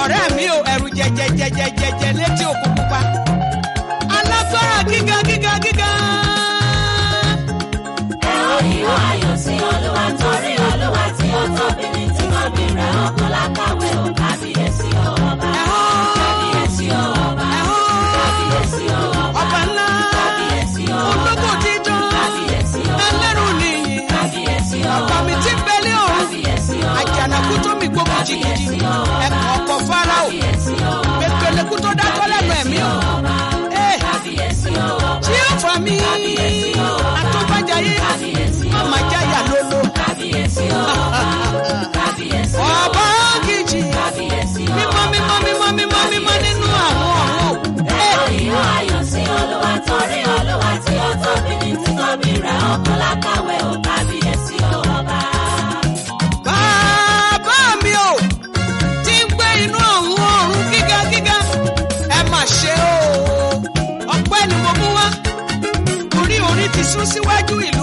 ọ̀rẹ́ mi ò ẹ̀rù jẹjẹjẹjẹjẹjẹ létí òkun pupa. alágbára gíga gíga gíga. ẹ ó yíwọ́ ayọ̀ sí olúwa torí olúwa tí ó tóbi ní tí wọ́n bí rẹ̀ ọkàn lákàwé ò kábíyèsí ọba. kábíyèsí ọba. kábíyèsí ọba. ọba ńlá. kábíyèsí ọba. olóko ti jọ. kábíyèsí ọba. ẹlẹ́rù nìyí. kábíyèsí ọba. ọba mi ti bẹ́lẹ̀ òun. kábíyèsí ọba. àjànàkú tó méjì gidi ẹ̀kọ́ ọkọ̀ farao pépélekú tó dákọ́ lẹ́nu ẹ̀mí o tí ó fà mí àtúbàjáyé ọmọ jáyà lolo ọba kejì mímọ́ mímọ́ mímọ́ mímọ́ mímọ́ nínú àwọn ọ̀hún. ẹ̀rọ ayọ̀ sí olúwa torí olúwa tí ó tóbi ní títóbi rẹ̀ ọkọ̀ lákàwé ò tàbí. mà ṣe o ọpẹ́ ni mo mú wá orí orí ti sún síwájú ìlú.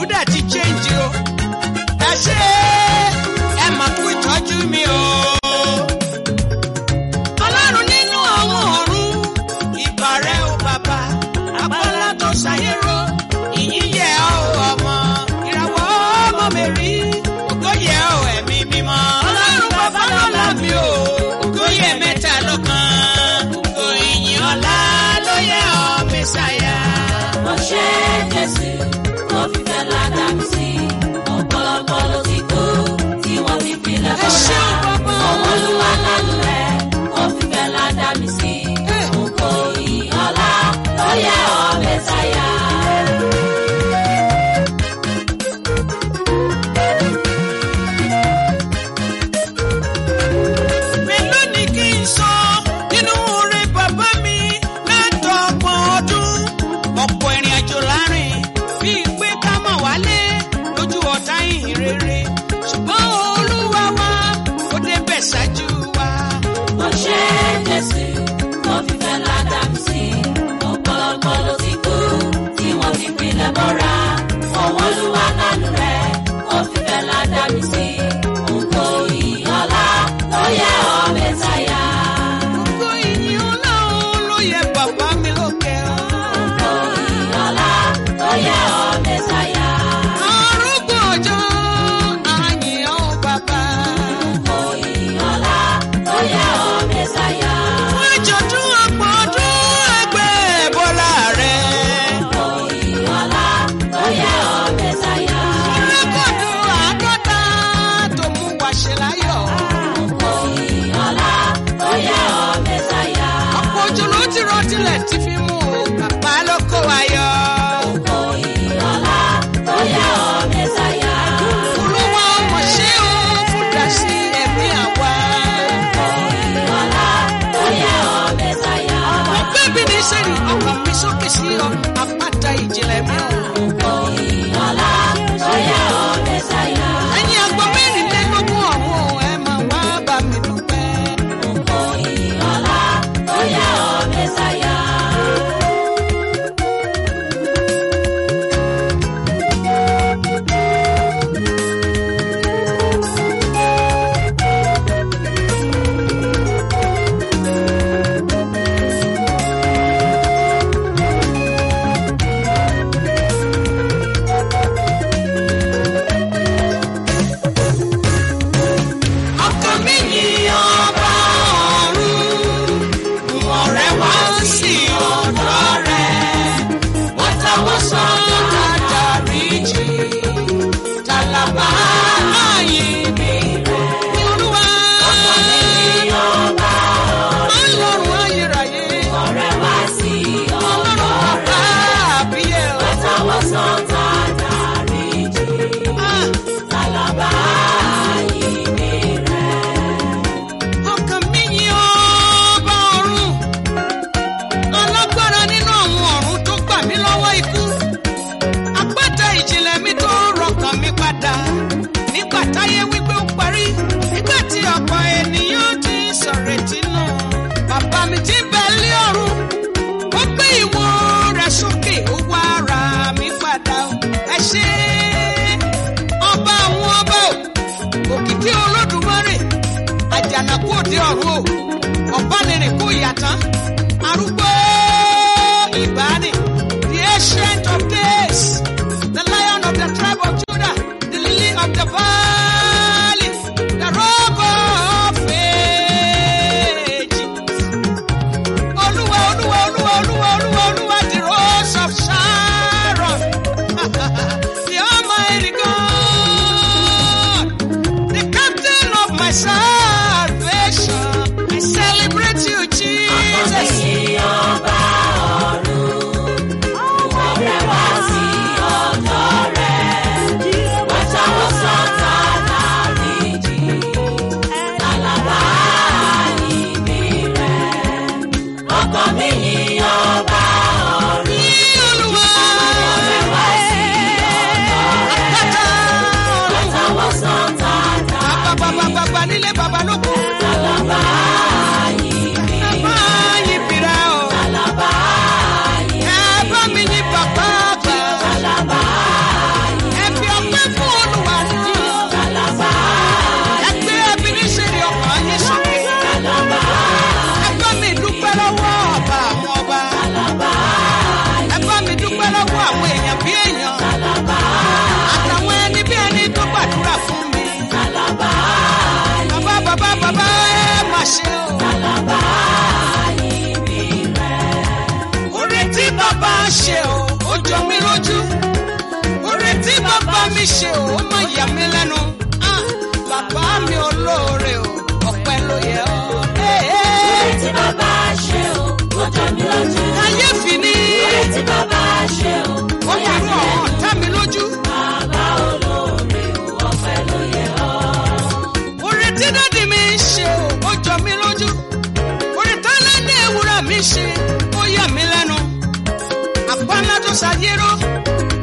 ayé ró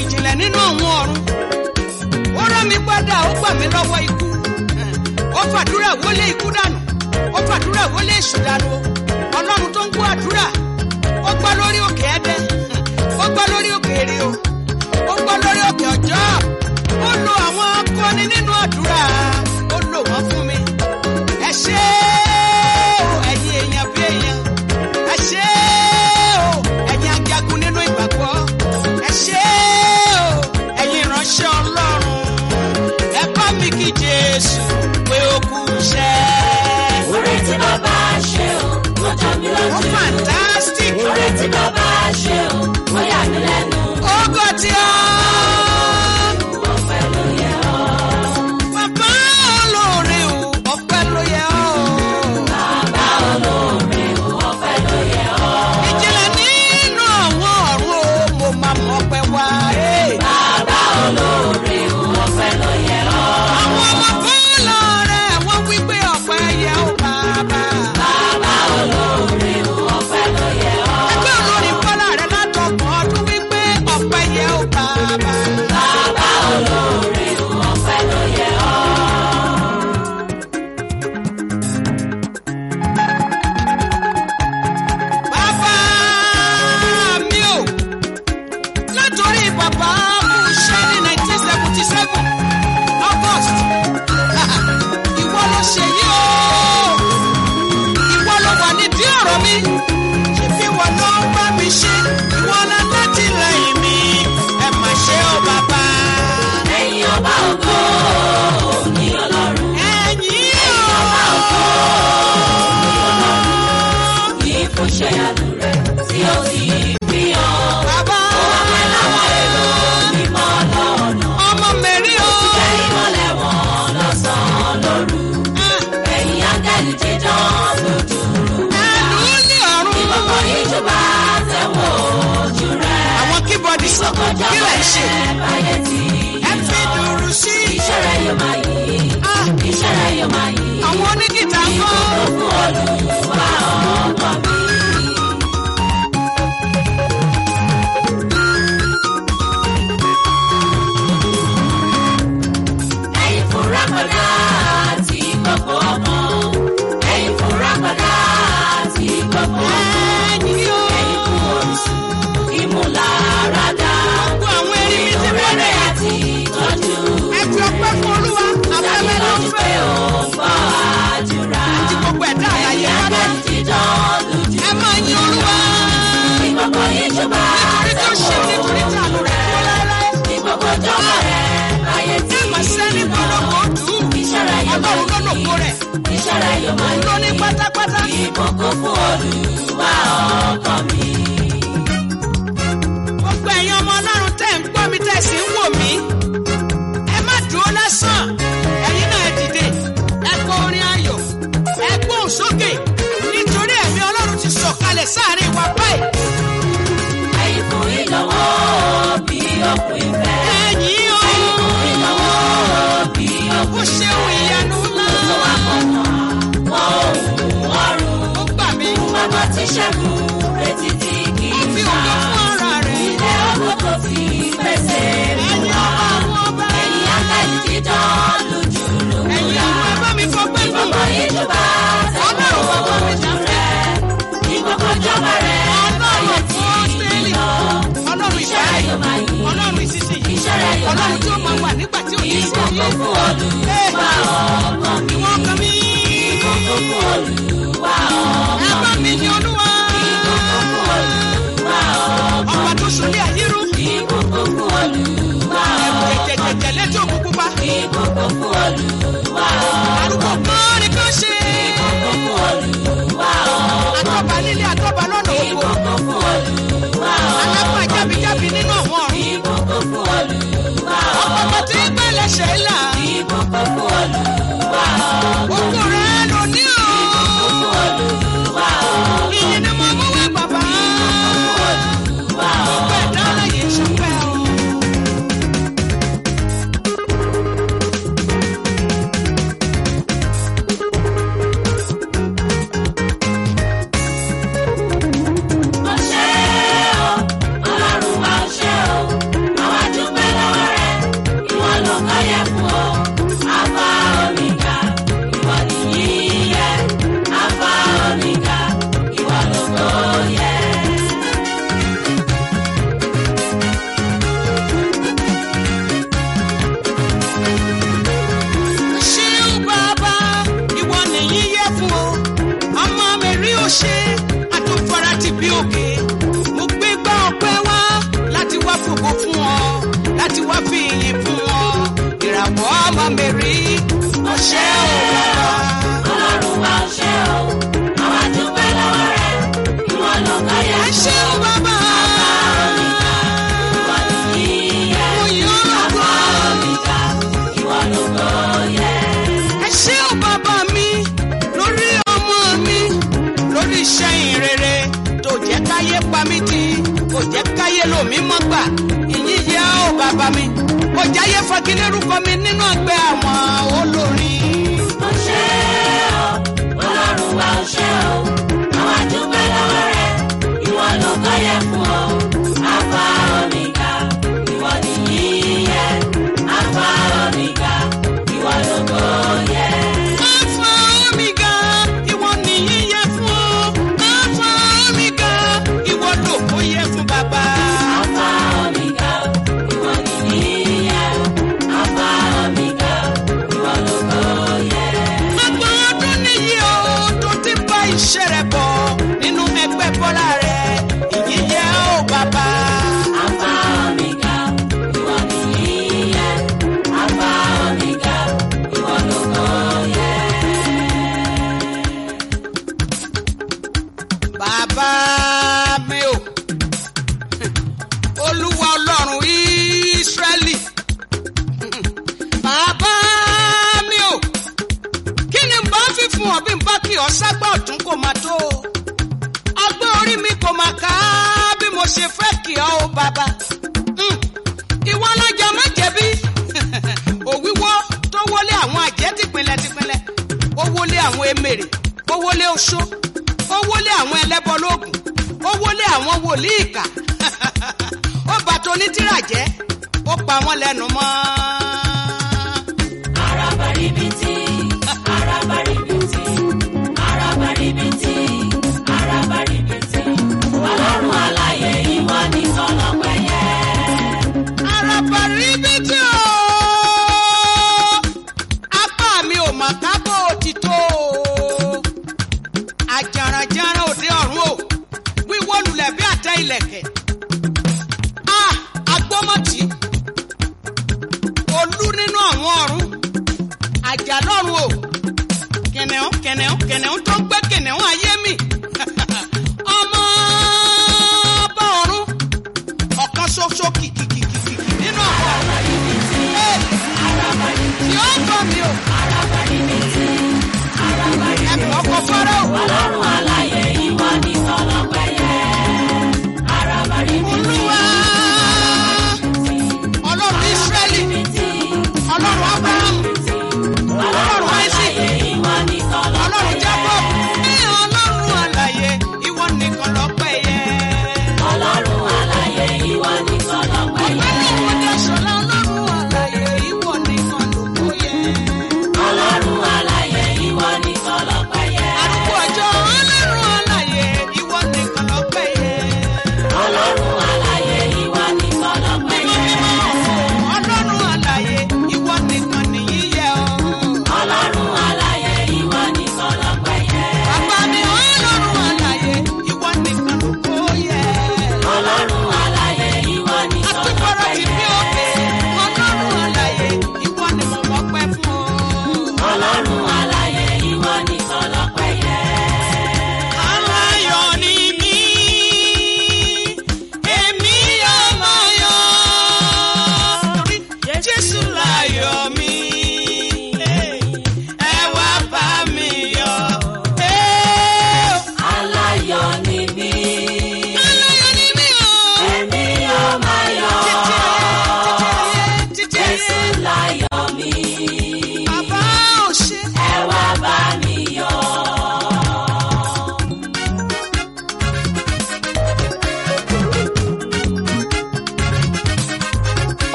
ìjìnlẹ̀ nínú òun ọ̀run ó rán mi padà ó gbà mí lọ́wọ́ ikú ó fàdúrà wọlé ikú dànù ó fàdúrà wọlé èṣù dànù ọlọ́run tó ń gbọ́ àdúrà ó gbá lórí òkè ẹ̀dẹ́ ó gbá lórí òkè èrè o. bàbá ti ṣẹ́gun retí tí kì í ṣá. Ilé ọkọ̀ fi pèsè múra. Ẹ̀yin akẹ́ni dídán lójú ló múra. Ìgbọ̀ngàn ìjọba tẹ̀lé ojú rẹ̀. Ìgbọ̀ngàn ìjọba rẹ̀ ayé ti lọ. Iṣẹ́ rẹ̀ yóò máa yí. Iṣẹ́ rẹ̀ yóò máa yí. Ìgbọ̀ngàn fún olùwà ọkàn mi. Ìgbọ̀ngàn fún Shela.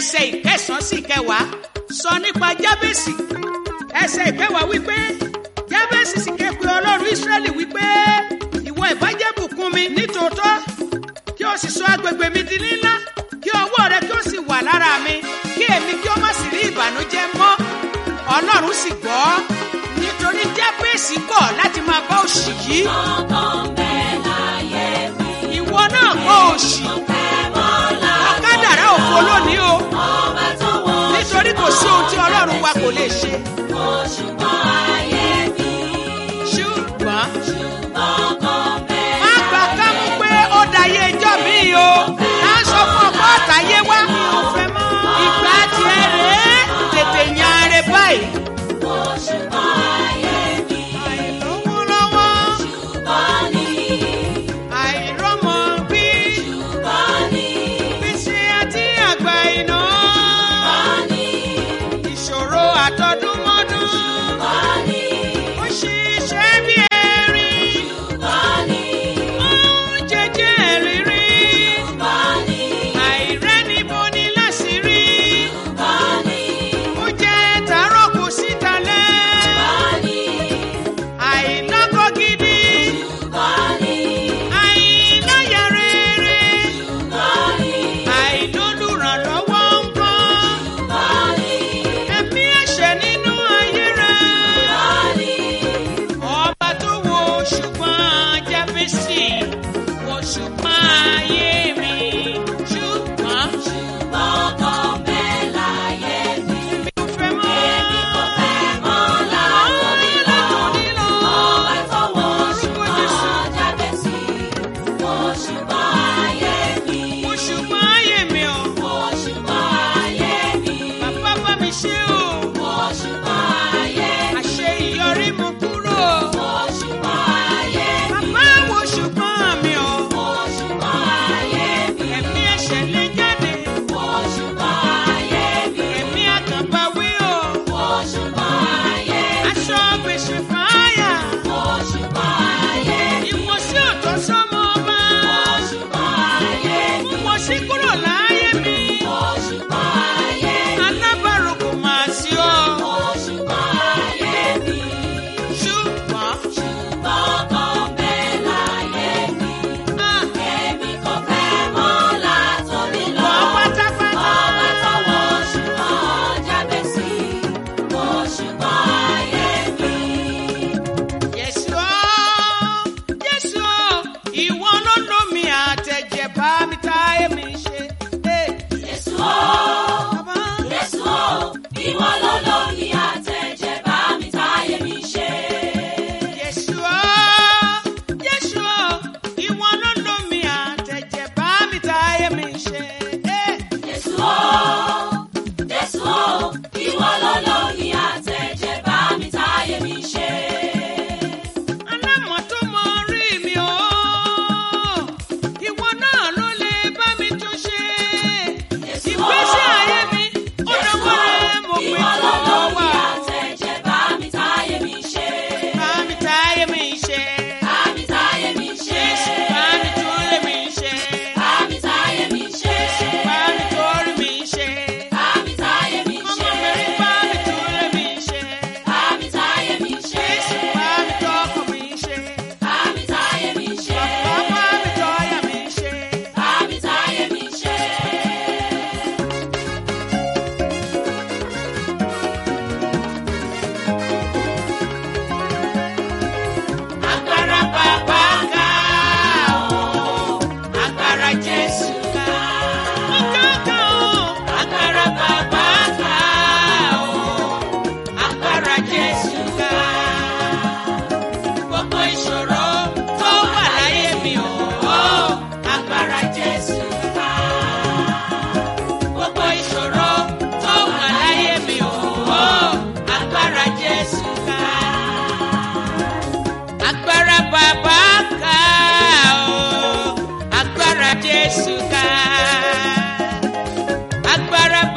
ẹsẹ̀ ìkẹsàn-án sí kẹwàá sọ nípa jábèsì ẹsẹ̀ ìkẹwàá wípé jábèsì sì ké pe ọlọ́run ìsírẹ́lì wípé ìwọ ìbàjẹ́ bùkún mi nítòótọ́ kí o sì sọ agbègbè mi di nílá kí ọwọ́ rẹ kí o sì wà lára mi kí èmi kí o má sì rí ìbànújẹ́ mọ́ ọlọ́run sì gbọ́ nítorí jábèsì kọ̀ láti máa bá òṣì yìí ìwọ náà kọ̀ òṣì.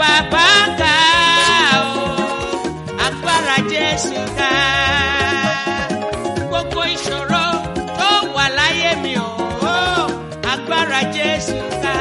bàbá ga o agbára Jésù ga gbogbo ìṣòro tó wà láyé mi o agbára Jésù ga.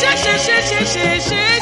ṣe ṣe ṣe ṣe ṣe.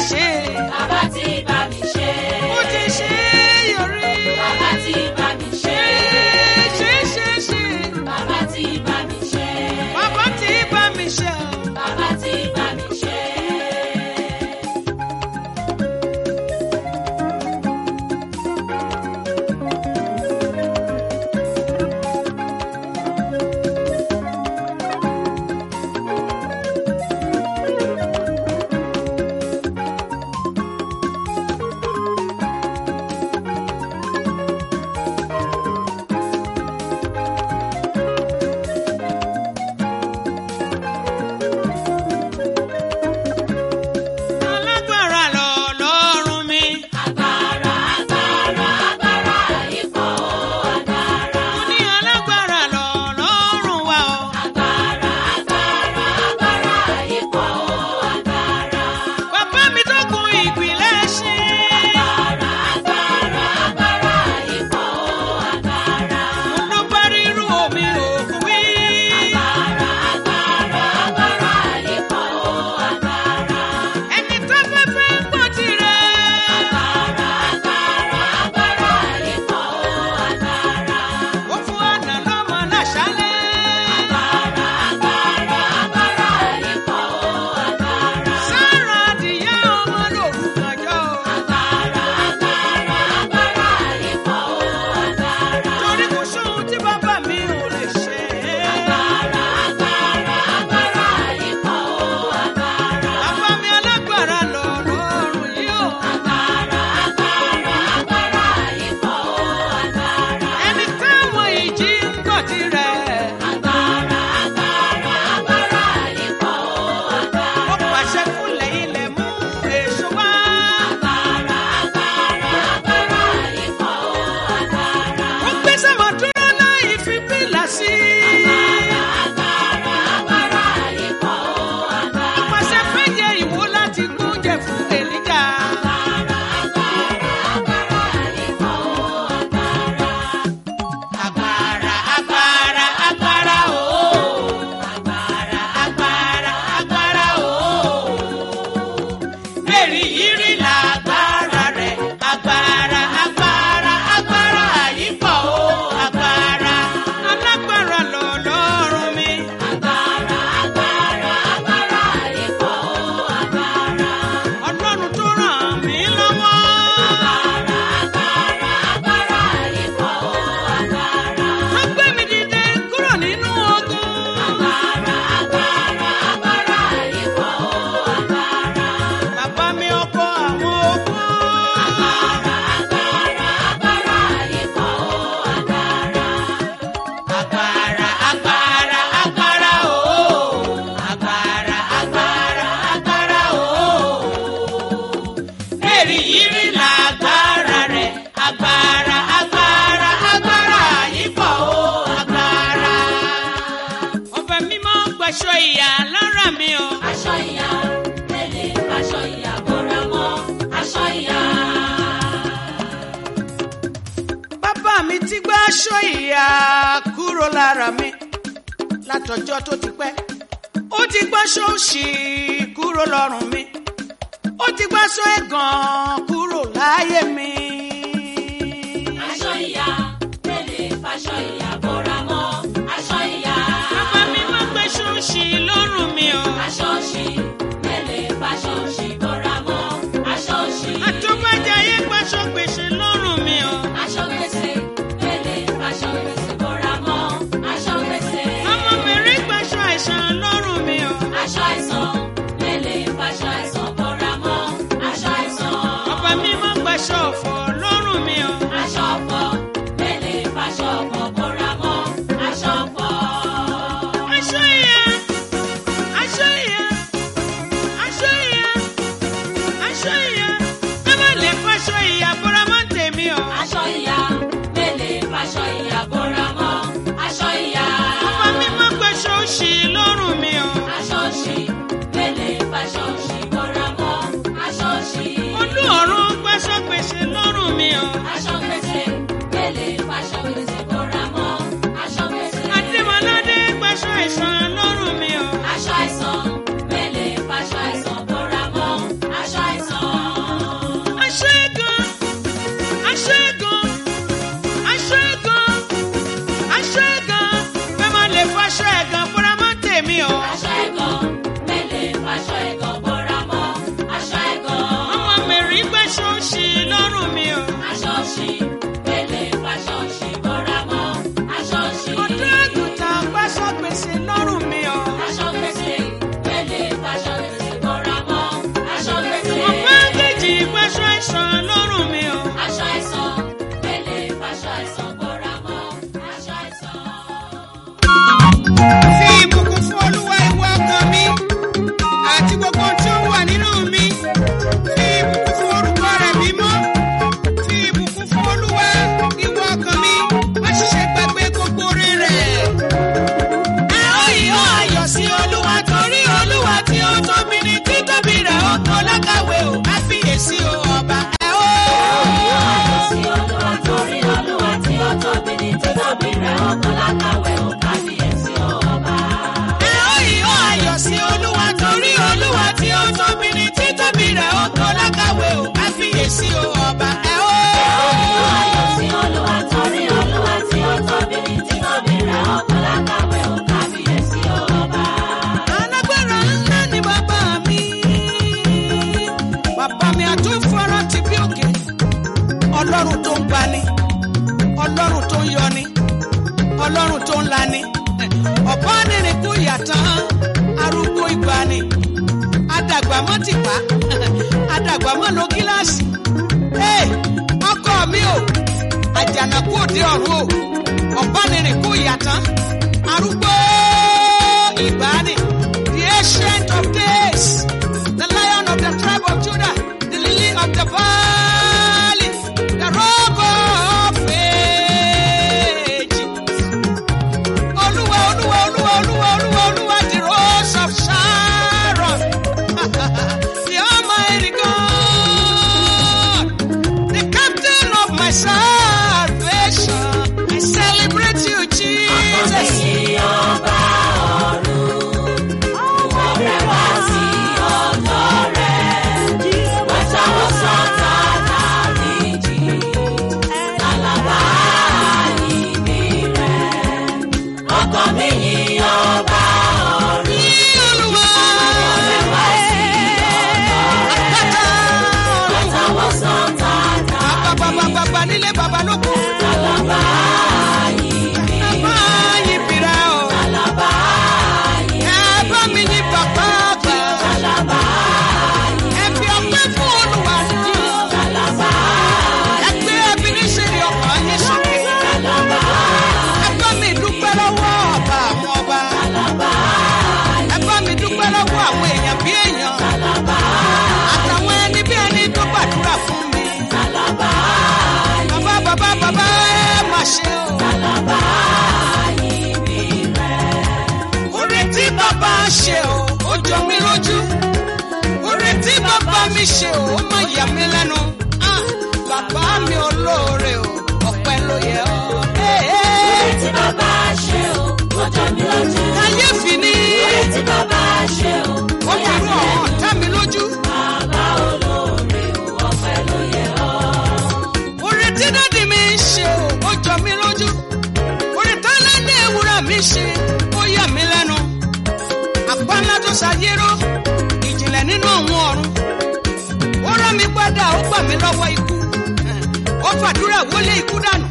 lé ikú dànù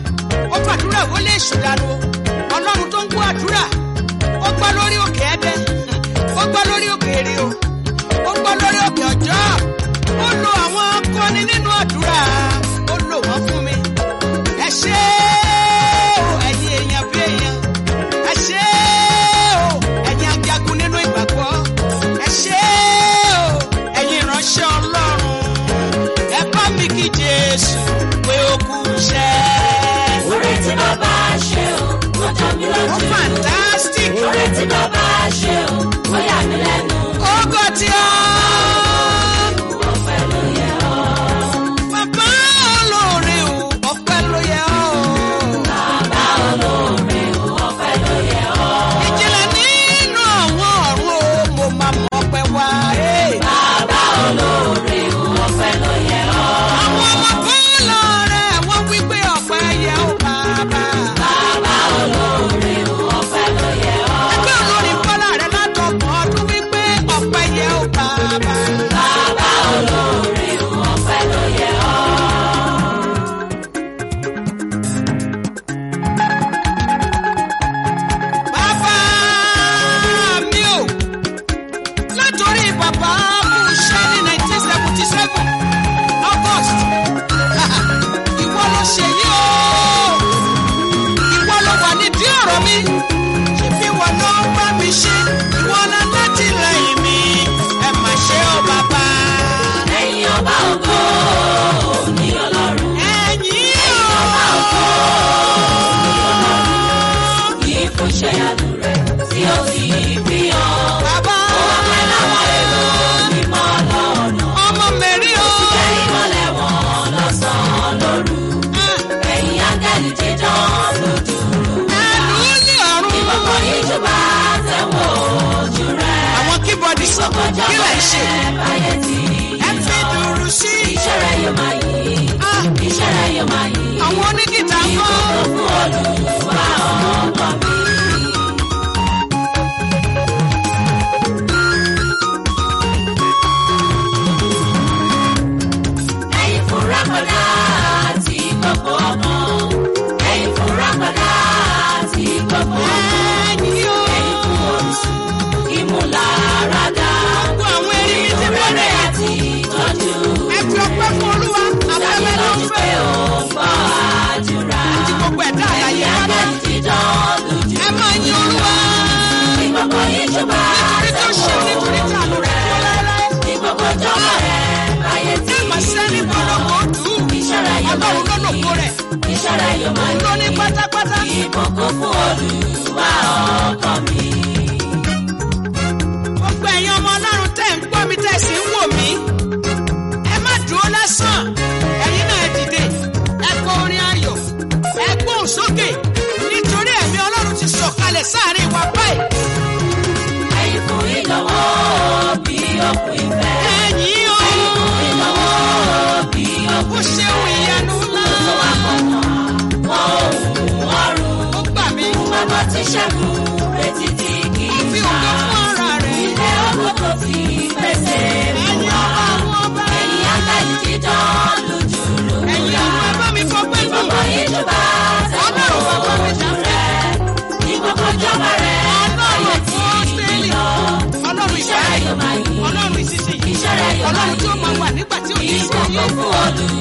ó fàdúrà wọlé èṣù dànù o. povoado.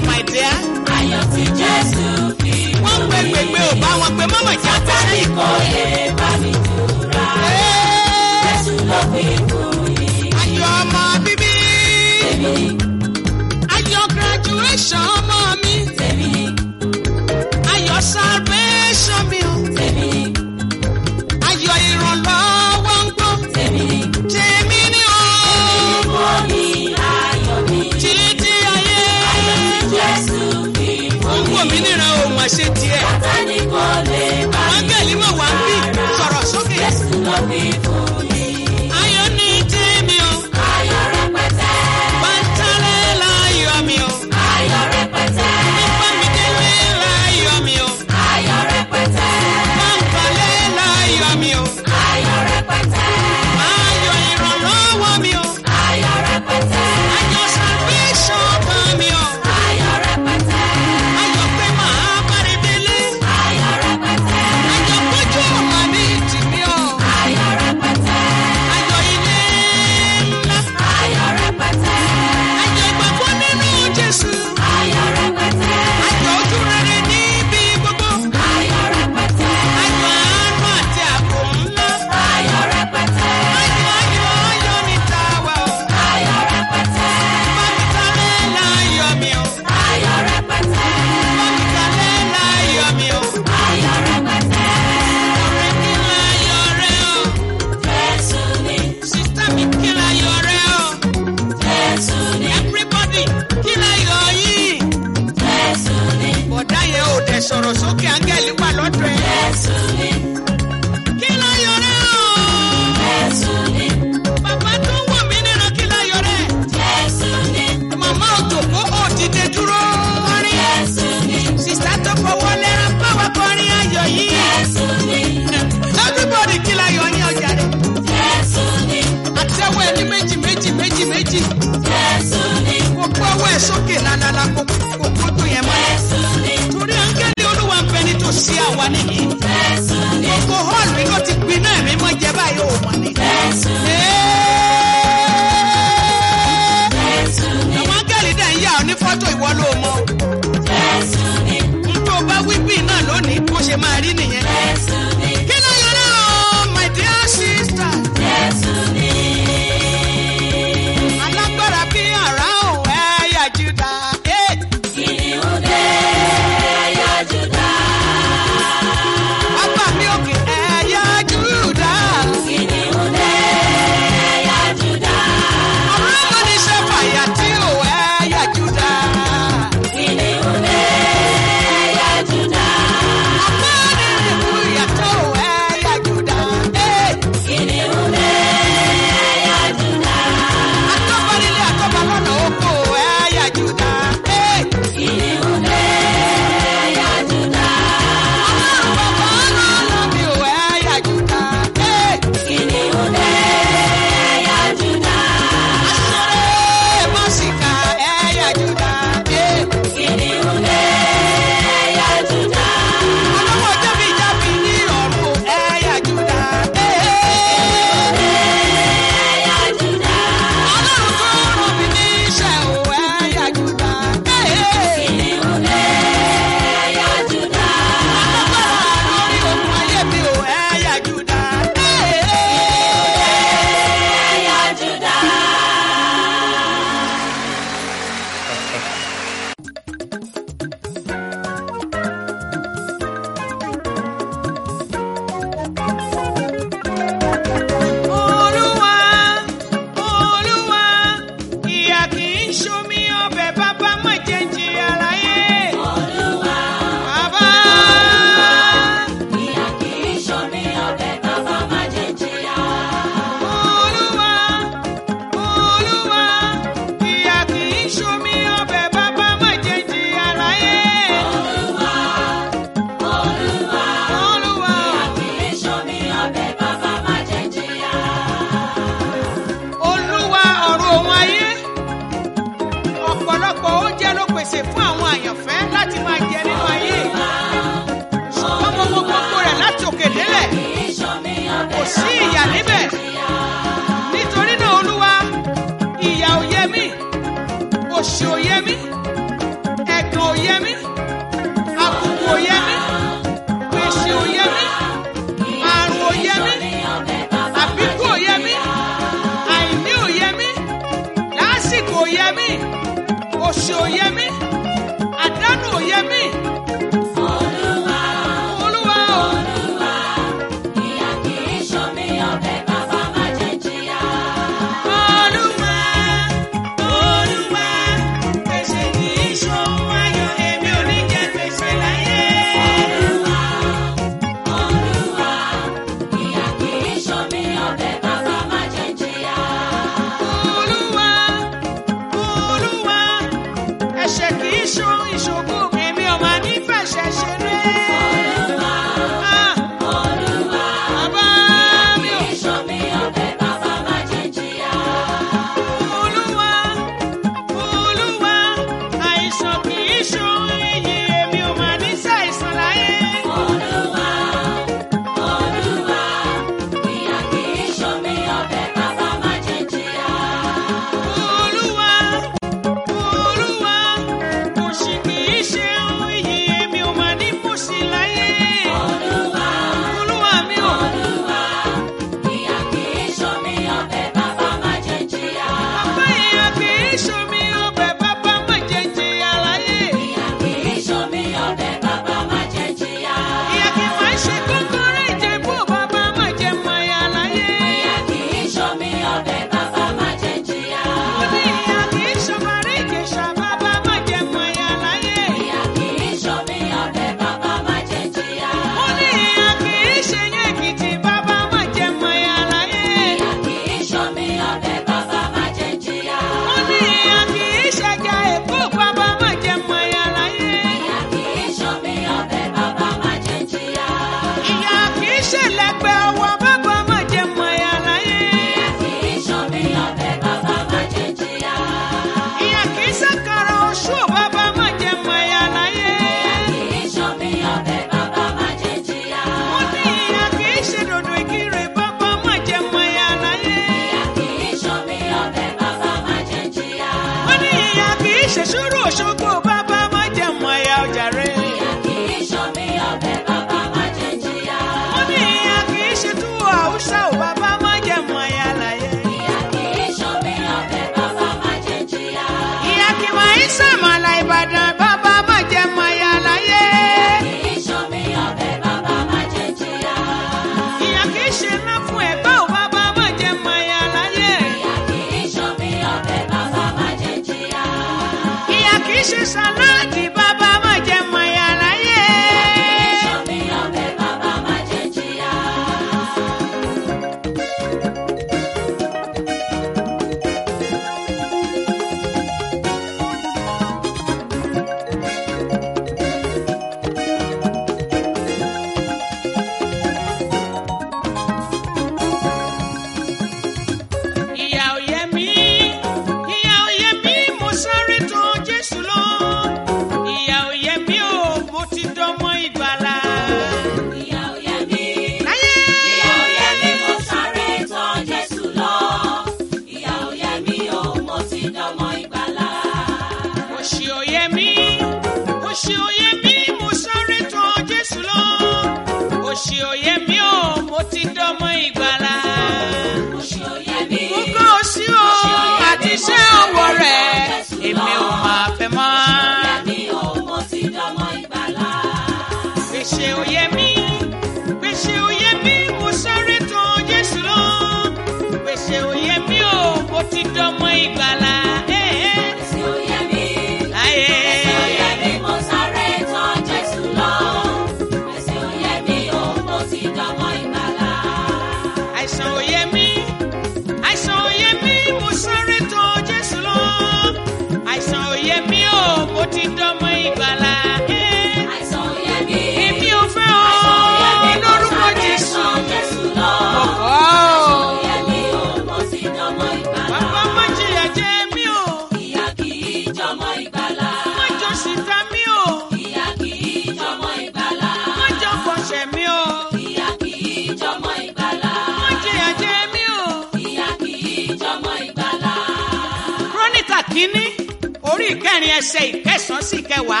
ẹsẹ̀ ìkẹsàn sí kẹwàá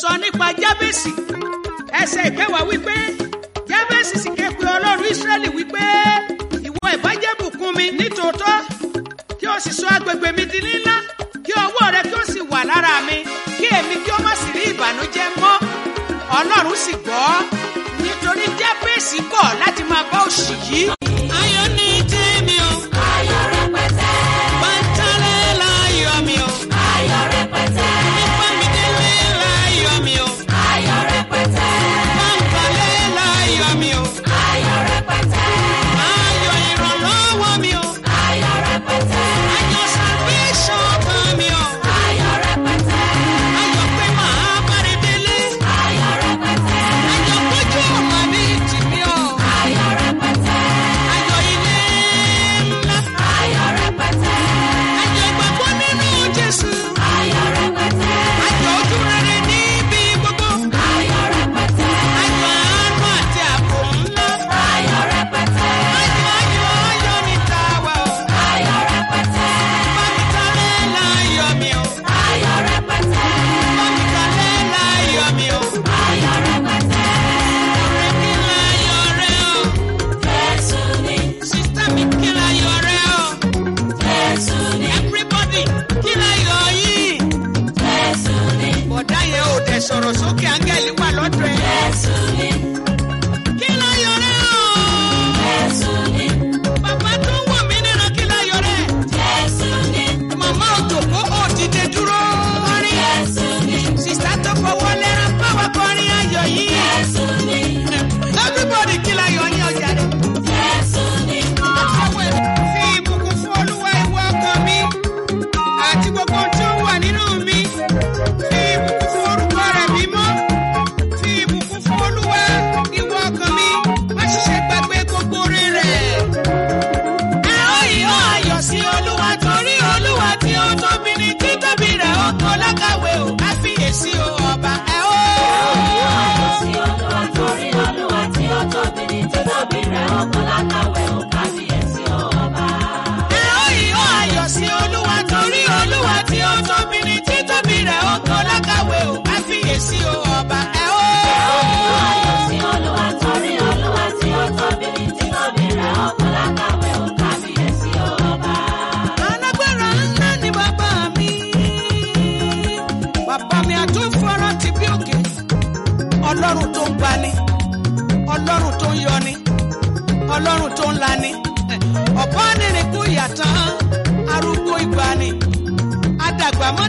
sọ nípa jábèsì ẹsẹ̀ ìkẹwàá wípé jábèsì sì ké pe ọlọ́run ìsírẹ́lì wípé ìwọ ìbàjẹ́ bùkún mi nítòótọ́ kí o sì sọ agbègbè mi di nílá kí ọwọ́ rẹ kí o sì wà lára mi kí èmi kí o má sì rí ìbànújẹ́ mọ́ ọlọ́run sì gbọ́ nítorí jábèsì kọ̀ láti máa bá òṣì yìí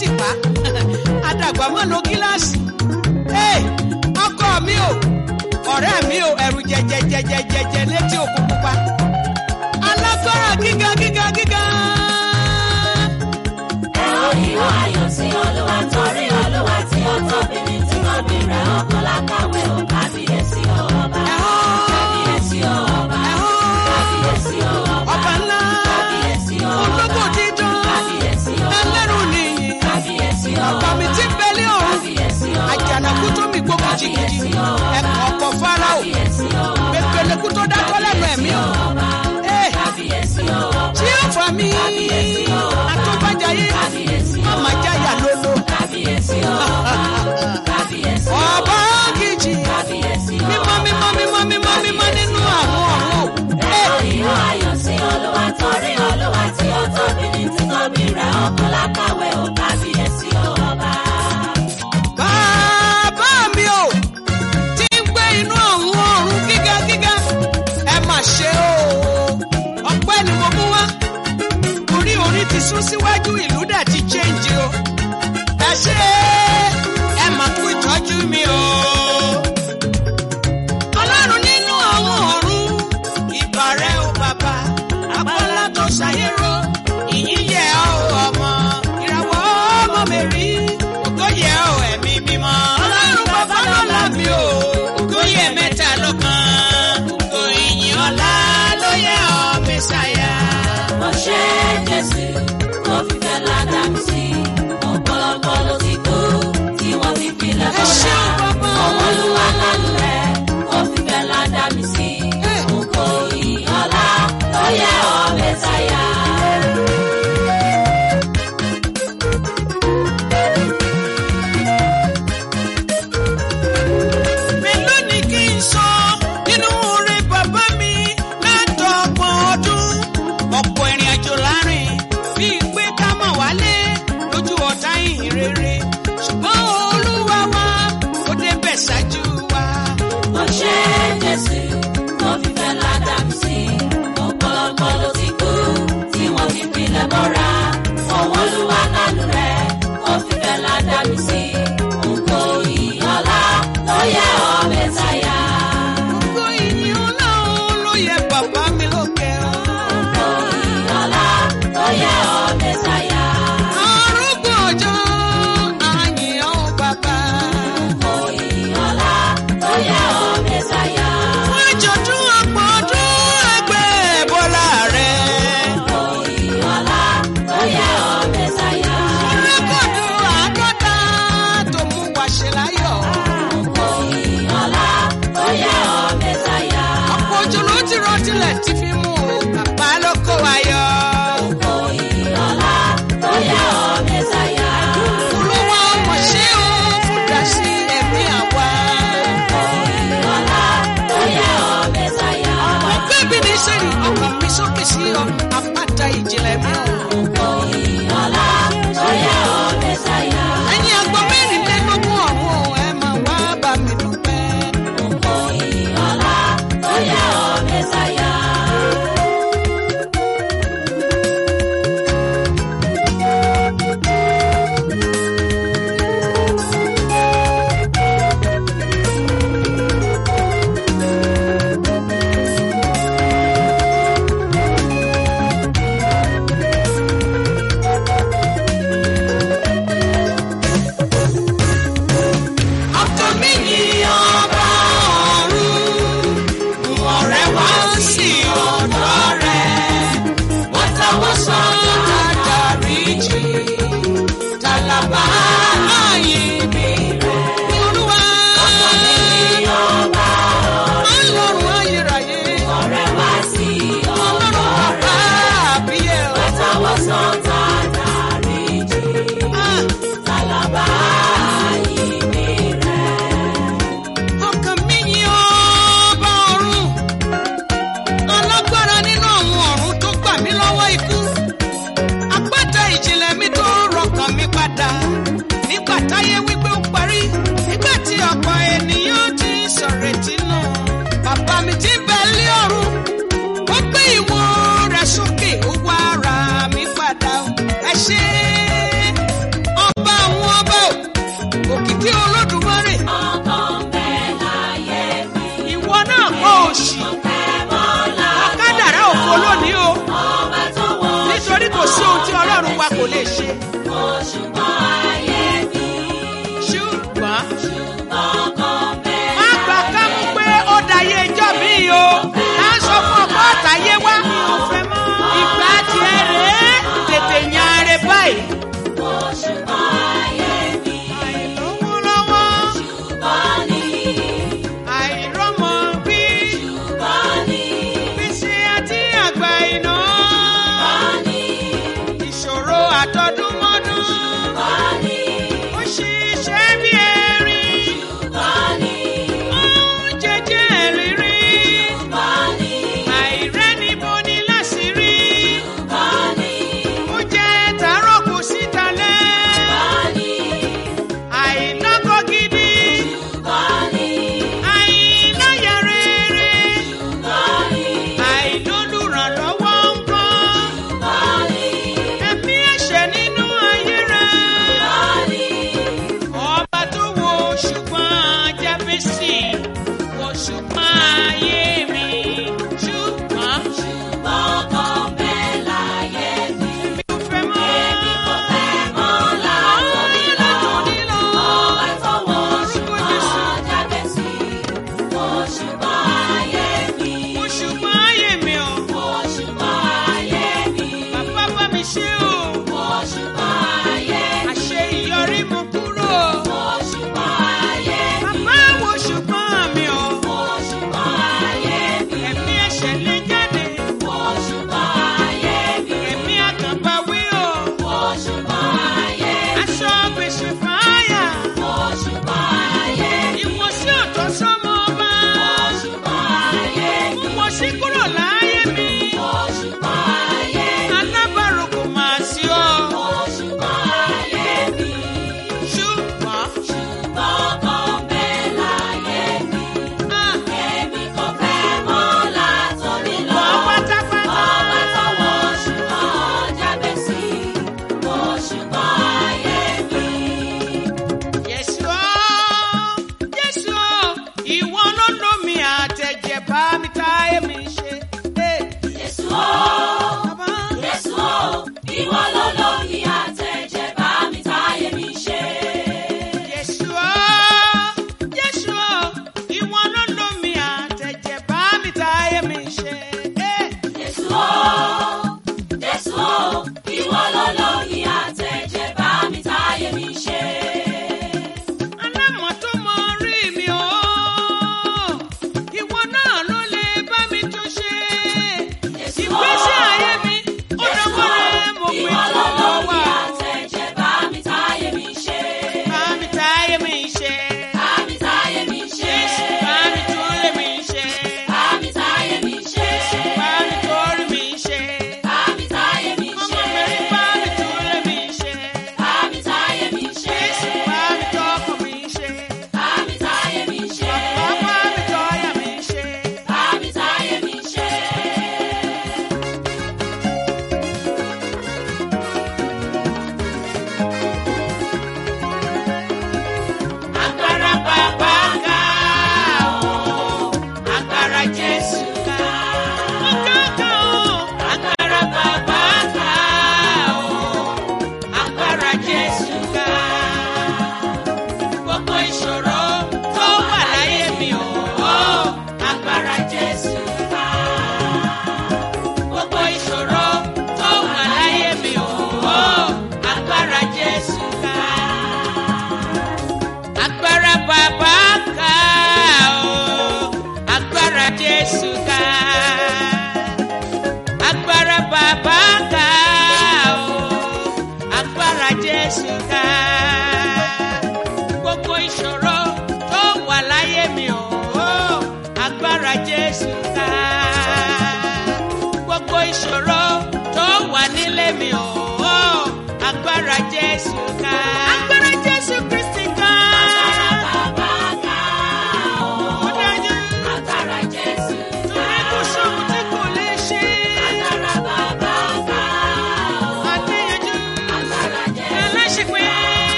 tìpá àdàgbà mọ́ lo gíláàsì ọkọ mi o ọ̀rẹ́ mi o ẹ̀rù jẹjẹjẹjẹjẹ létí òkú pupa alágbára gíga gíga gíga. ẹ ó yíwọ́ ayọ̀ sí olúwa torí olúwa tí ó tóbi ní títóbi rẹ̀ ọkọ̀ lákàwé ò kábíyèsí ọba kábíyèsí ọba. o èkèlèkú tó dákọ́ lẹ́nu ẹ̀mí o tí ó fà mí àtúbàjáyé ọmọ jáyà lolo ọba kejì mímọ́ mímọ́ mímọ́ mímọ́ mímọ́ nínú àwọn ọ̀run. ẹ̀rọ ayọ̀ sí olúwa torí olúwa tí ó tóbi ní títóbi rẹ̀ ọkùnrin lákàwé ó kábíyèsí ọba.